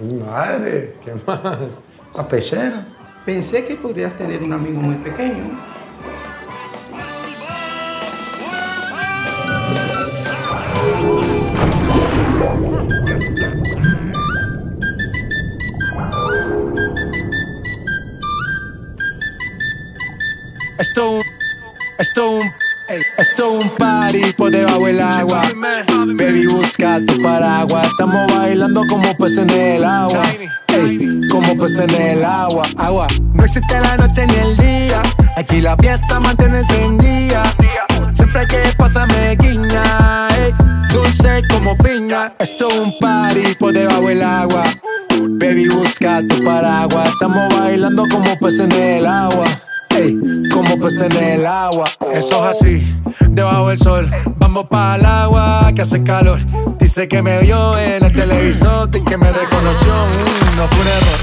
Mi madre, ¿qué más? La pechera. Pensé que podrías tener un amigo muy pequeño. Esto un, esto un, esto un party por debajo del agua. Baby, busca tu paraguas. Estamos bailando como peces en el agua. Ey, como peces en el agua, agua. No existe la noche ni el día. Aquí la fiesta mantiene encendida. Siempre que pasa me guiña. ey, dulce como piña. Esto es un party por debajo del agua. Baby, busca tu paraguas. Estamos bailando como peces en el agua. Ey, como peces en el agua. Eso es así, debajo del sol. Vamos para el agua que hace calor. Dice que me vio en el televisor y que me reconoció. Mm, no fue un error.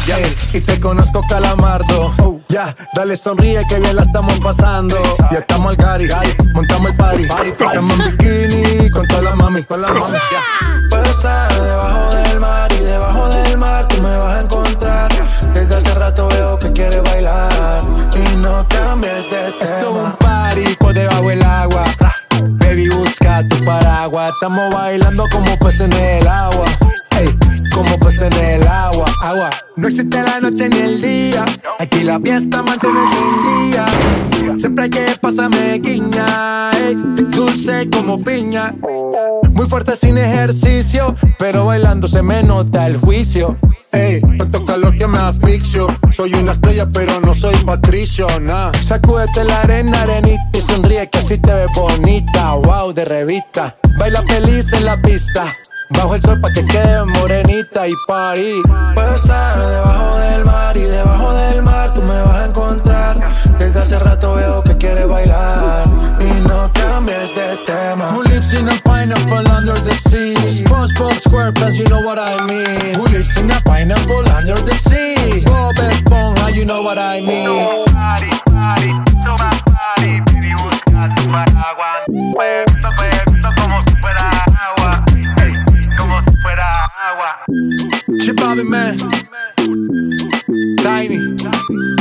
Y te conozco, calamardo. Oh, ya, dale sonríe que bien la estamos pasando. Ya estamos al cari, montamos el party. Estamos en bikini con todas las mami, con las mami. ya. Puedo estar debajo del mar y debajo del mar tú me vas a encontrar. Desde hace rato veo que quieres bailar y no cambies de tema. Esto es un party por debajo del agua. Tu paraguas. Estamos bailando como peces en el agua. Ey, como peces en el agua, agua. No existe la noche ni el día. Aquí la fiesta mantiene encendida. Siempre que pasa me guiña. ey, dulce como piña. Muy fuerte sin ejercicio, pero bailando se me nota el juicio. Ey, tanto calor que me asfixio. Soy una estrella, pero no soy patricio, nah. Sacúdete la arena, arenita y sonríe que así te ves bonita. Wow, de revista. Baila feliz en la pista. Bajo el sol pa' que quede morenita y party. Puedo estar debajo del mar y debajo del mar tú me vas a encontrar. Desde hace rato veo que quieres sea. SpongeBob SquarePants, you know what I mean. Who lives in a pineapple under the sea? Bob Esponja, you know what I mean. Nobody, nobody, nobody, baby, busca paraguas. Como si fuera agua. Hey, como si fuera agua. Tiny.